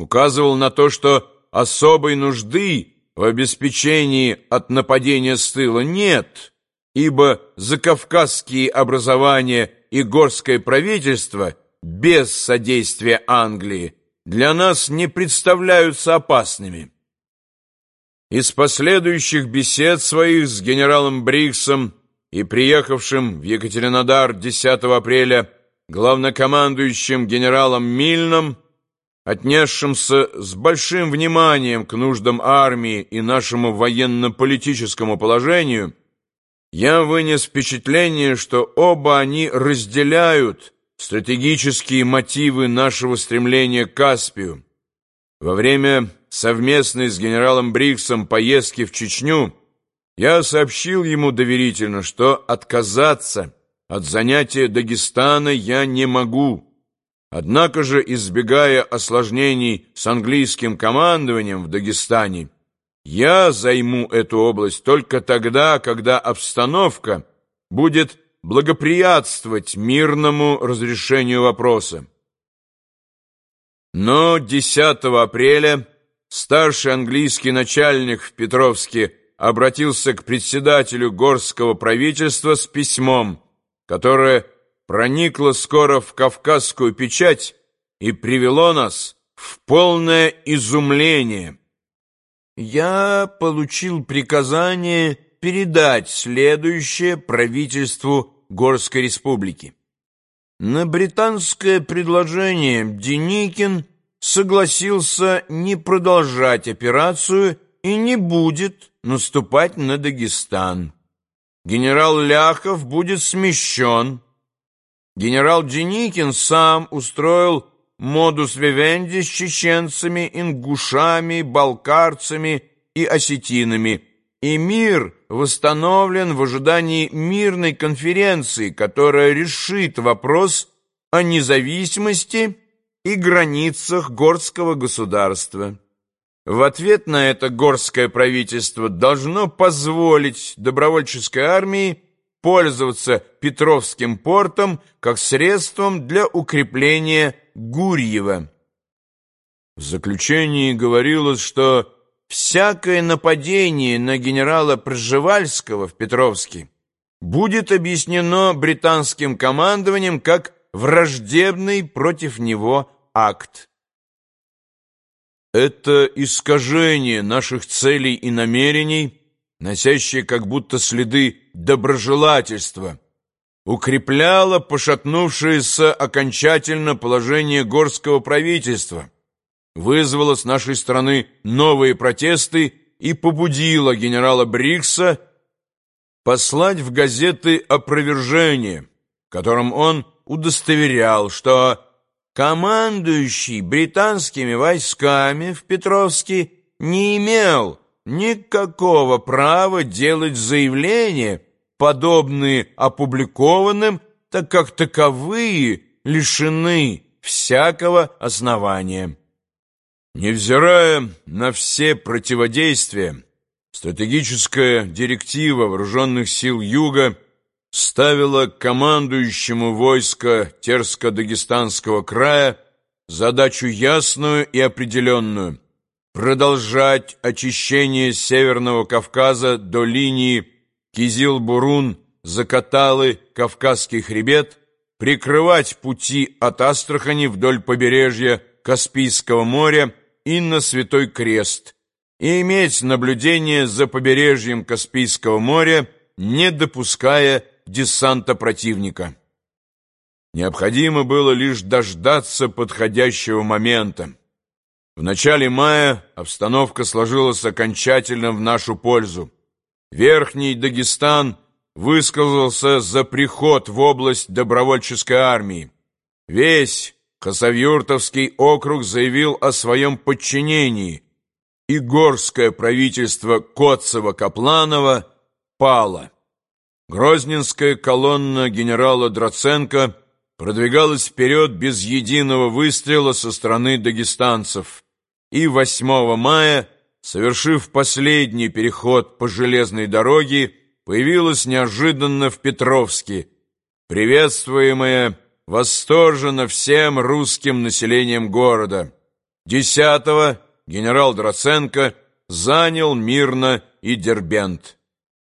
указывал на то, что особой нужды в обеспечении от нападения с тыла нет, ибо закавказские образования и горское правительство без содействия Англии для нас не представляются опасными. Из последующих бесед своих с генералом Бриксом и приехавшим в Екатеринодар 10 апреля главнокомандующим генералом Мильном, отнесшимся с большим вниманием к нуждам армии и нашему военно-политическому положению, я вынес впечатление, что оба они разделяют стратегические мотивы нашего стремления к Каспию. Во время совместной с генералом Бриксом поездки в Чечню я сообщил ему доверительно, что отказаться от занятия Дагестана я не могу. Однако же, избегая осложнений с английским командованием в Дагестане, я займу эту область только тогда, когда обстановка будет благоприятствовать мирному разрешению вопроса. Но 10 апреля старший английский начальник в Петровске обратился к председателю горского правительства с письмом, которое проникло скоро в кавказскую печать и привело нас в полное изумление. Я получил приказание передать следующее правительству Горской республики. На британское предложение Деникин согласился не продолжать операцию и не будет наступать на Дагестан. Генерал Ляхов будет смещен. Генерал Деникин сам устроил модус вивенди с чеченцами, ингушами, балкарцами и осетинами – и мир восстановлен в ожидании мирной конференции, которая решит вопрос о независимости и границах горского государства. В ответ на это горское правительство должно позволить добровольческой армии пользоваться Петровским портом как средством для укрепления Гурьева. В заключении говорилось, что всякое нападение на генерала Пржевальского в Петровске будет объяснено британским командованием как враждебный против него акт. Это искажение наших целей и намерений, носящее как будто следы доброжелательства, укрепляло пошатнувшееся окончательно положение горского правительства – вызвало с нашей стороны новые протесты и побудило генерала Брикса послать в газеты опровержение, которым он удостоверял, что командующий британскими войсками в Петровске не имел никакого права делать заявления, подобные опубликованным, так как таковые лишены всякого основания. Невзирая на все противодействия, стратегическая директива вооруженных сил Юга ставила командующему войска Терско-Дагестанского края задачу ясную и определенную – продолжать очищение Северного Кавказа до линии Кизил-Бурун, Закаталы, Кавказский хребет, прикрывать пути от Астрахани вдоль побережья Каспийского моря и на Святой Крест и иметь наблюдение за побережьем Каспийского моря, не допуская десанта противника. Необходимо было лишь дождаться подходящего момента. В начале мая обстановка сложилась окончательно в нашу пользу. Верхний Дагестан высказался за приход в область добровольческой армии. Весь Хасавюртовский округ заявил о своем подчинении, и горское правительство Котцева-Капланова пало. Грозненская колонна генерала Драценко продвигалась вперед без единого выстрела со стороны дагестанцев, и 8 мая, совершив последний переход по железной дороге, появилась неожиданно в Петровске, приветствуемая восторженно всем русским населением города. 10 генерал Драценко занял мирно и Дербент.